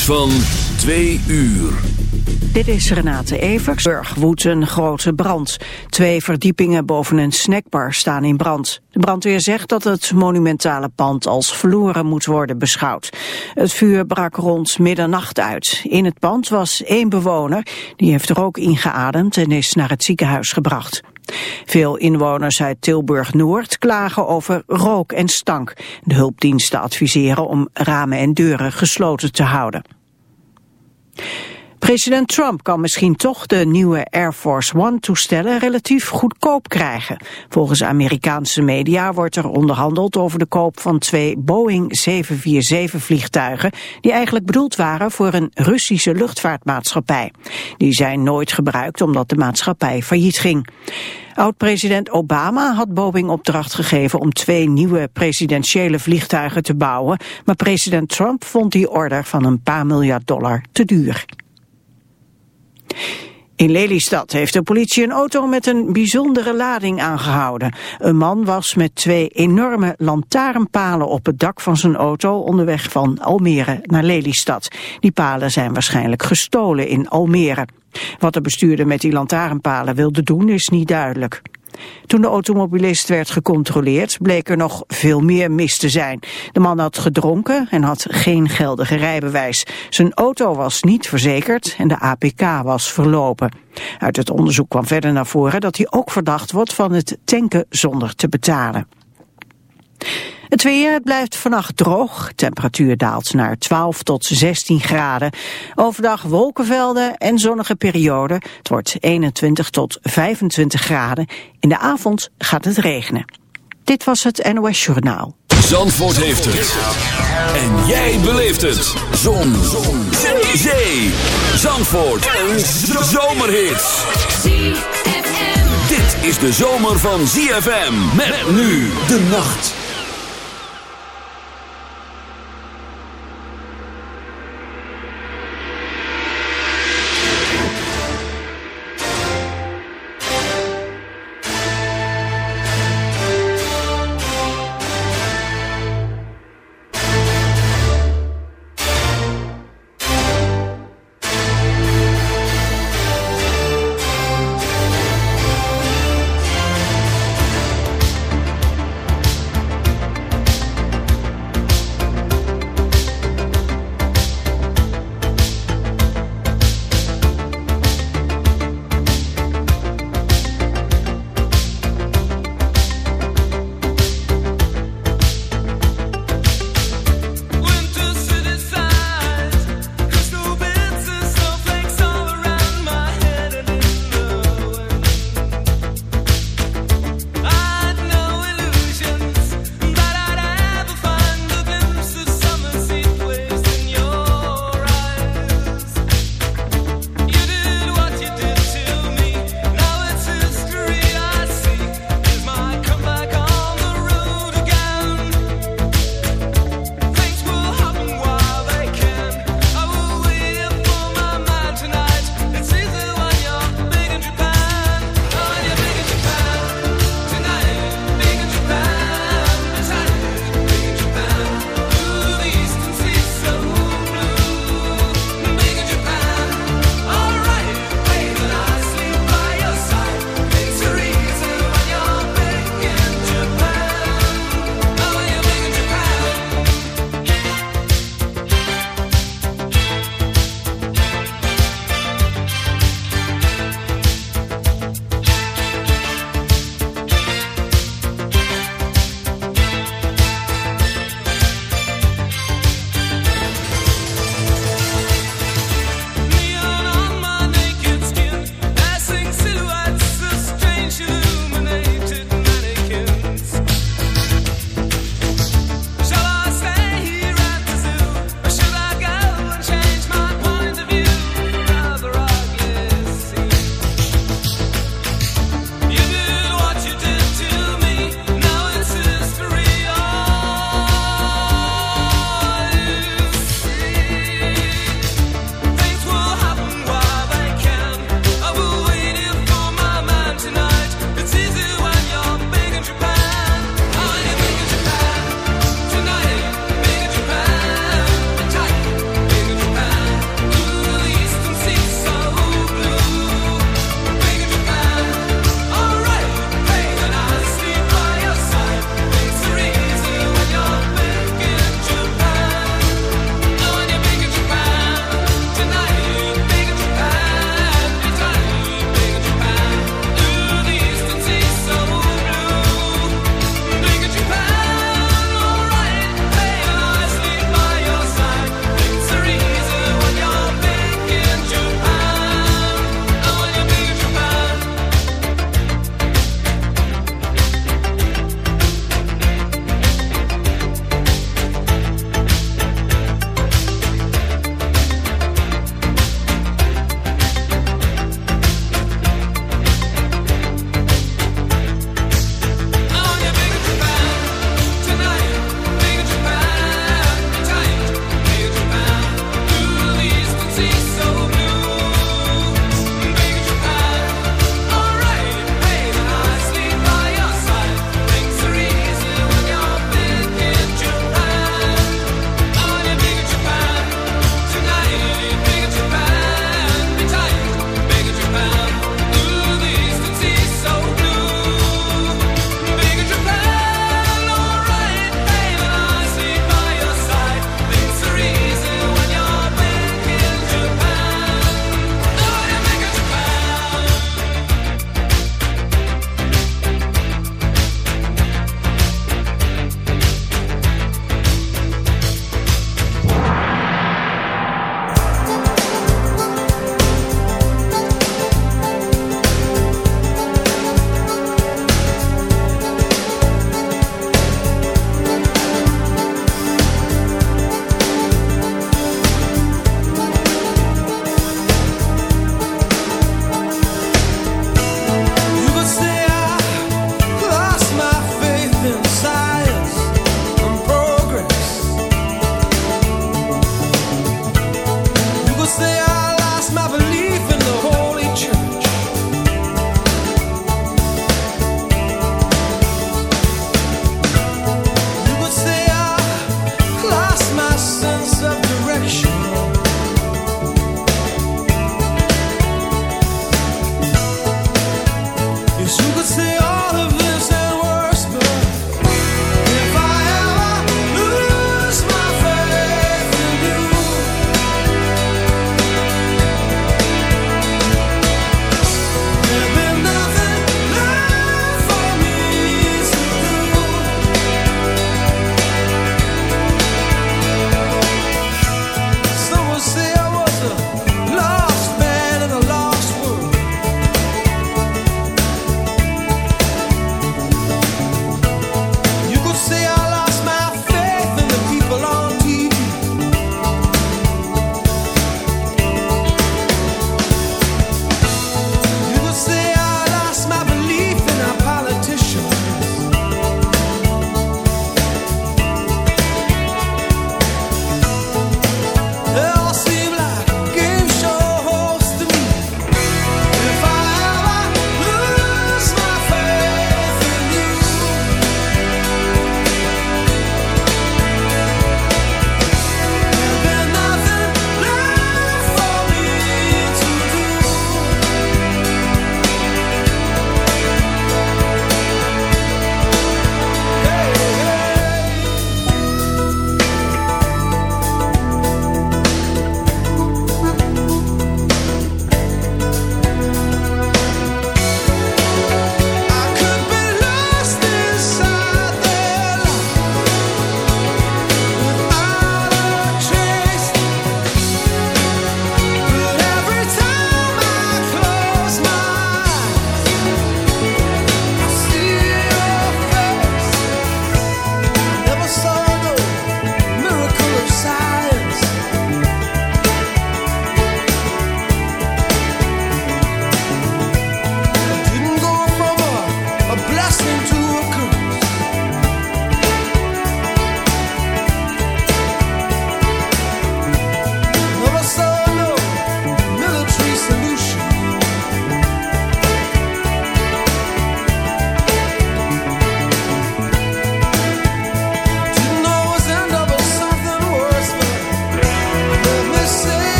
van 2 uur. Dit is Renate Eversburg woedt een grote brand. Twee verdiepingen boven een snackbar staan in brand. De brandweer zegt dat het monumentale pand als verloren moet worden beschouwd. Het vuur brak rond middernacht uit. In het pand was één bewoner, die heeft rook ingeademd en is naar het ziekenhuis gebracht. Veel inwoners uit Tilburg-Noord klagen over rook en stank. De hulpdiensten adviseren om ramen en deuren gesloten te houden. President Trump kan misschien toch de nieuwe Air Force One-toestellen relatief goedkoop krijgen. Volgens Amerikaanse media wordt er onderhandeld over de koop van twee Boeing 747-vliegtuigen... die eigenlijk bedoeld waren voor een Russische luchtvaartmaatschappij. Die zijn nooit gebruikt omdat de maatschappij failliet ging. Oud-president Obama had Boeing opdracht gegeven om twee nieuwe presidentiële vliegtuigen te bouwen, maar president Trump vond die order van een paar miljard dollar te duur. In Lelystad heeft de politie een auto met een bijzondere lading aangehouden. Een man was met twee enorme lantaarnpalen op het dak van zijn auto onderweg van Almere naar Lelystad. Die palen zijn waarschijnlijk gestolen in Almere. Wat de bestuurder met die lantaarnpalen wilde doen is niet duidelijk. Toen de automobilist werd gecontroleerd bleek er nog veel meer mis te zijn. De man had gedronken en had geen geldige rijbewijs. Zijn auto was niet verzekerd en de APK was verlopen. Uit het onderzoek kwam verder naar voren dat hij ook verdacht wordt van het tanken zonder te betalen. Het weer blijft vannacht droog. Temperatuur daalt naar 12 tot 16 graden. Overdag wolkenvelden en zonnige perioden. Het wordt 21 tot 25 graden. In de avond gaat het regenen. Dit was het NOS Journaal. Zandvoort heeft het. En jij beleeft het. Zon. Zon. Zee. Zee. Zandvoort. Een zomerhit. Dit is de zomer van ZFM. Met nu de nacht.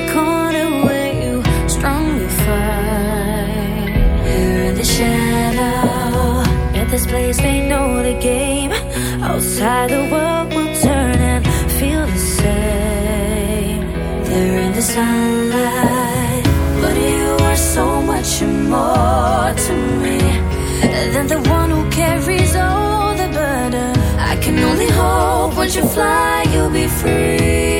the corner where you strongly fight. Here in the shadow, at this place they know the game. Outside the world will turn and feel the same. They're in the sunlight, but you are so much more to me than the one who carries all the burden. I can only hope once you fly, you'll be free.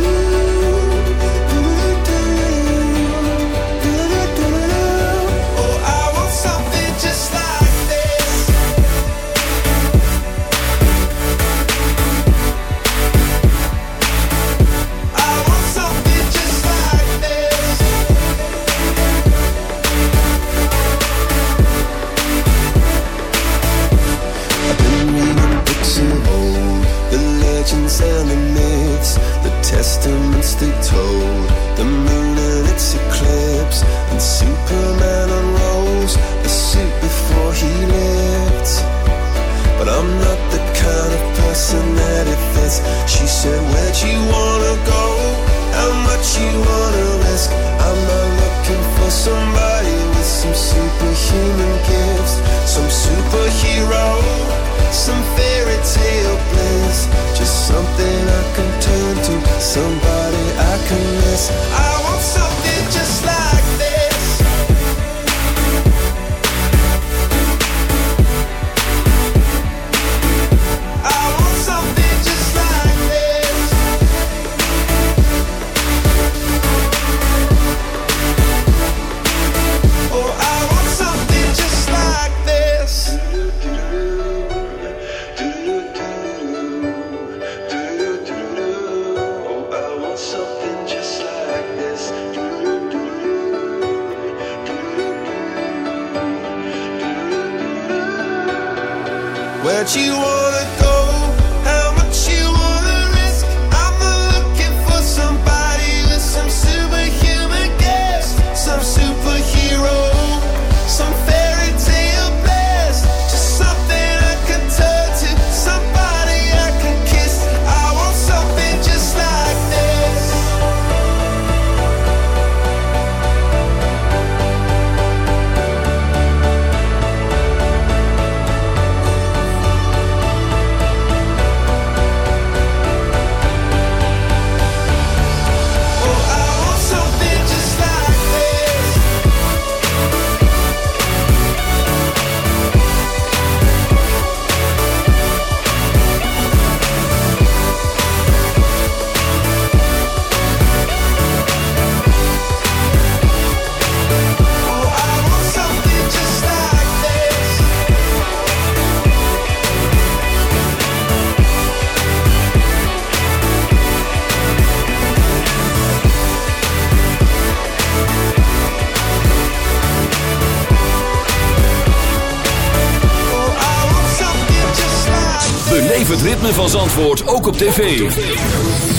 Beleef het ritme van Zandvoort ook op tv.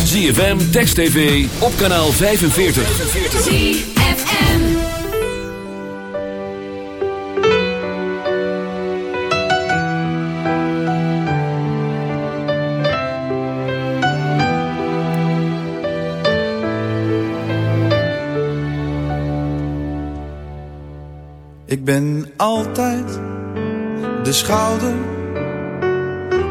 ZFM, Text TV, op kanaal 45. ZFM. Ik ben altijd de schouder,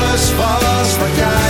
alles was wat jij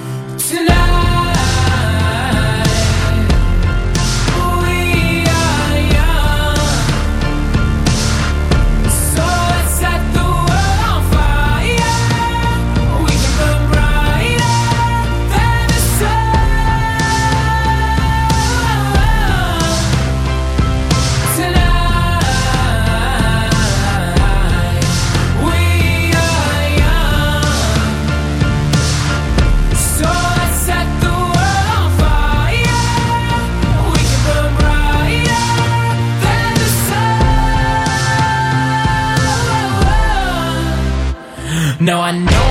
No, I know